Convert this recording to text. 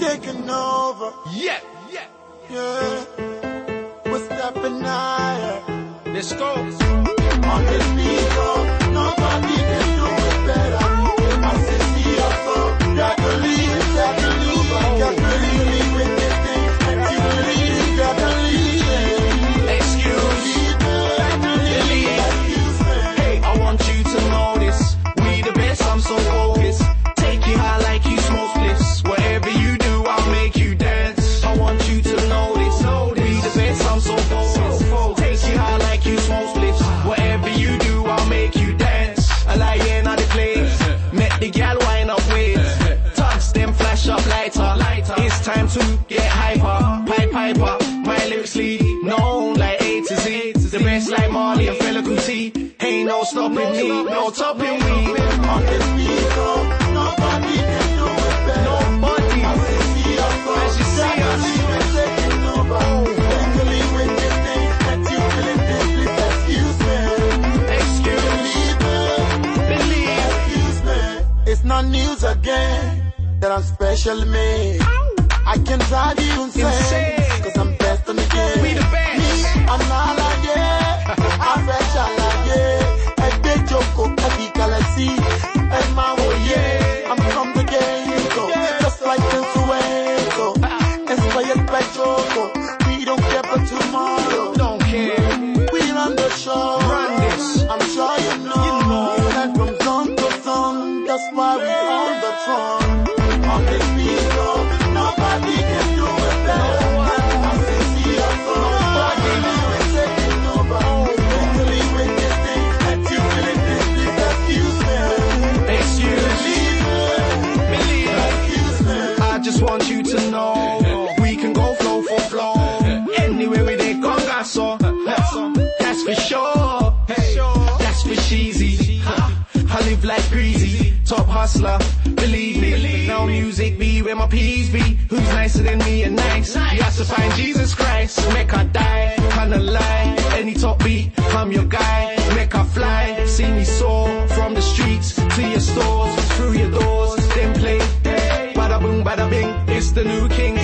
taking over. Yeah, yeah. Yeah. We're stepping higher. Let's go. On this beat, oh. No stopping me, no topping me. On this beat, oh, nobody can do it better. Nobody. I say, see us, As you see got to us. lead, we're taking over. Mentally with this thing, that you feeling this, please excuse me. Excuse, believe. Excuse me. It's not news again that I'm special made. I can drive you insane, Insane. Want you to know we can go flow for flow. Anywhere we they conga so greasy, top hustler, believe me. No music be where my peas be. Who's nicer than me and nice? You have to find Jesus Christ, make I die, kinda lie. Any top beat, I'm your guy, make I fly. See me soar from the streets to your stores, through your doors, then play. Bada boom, bada bing, it's the new king.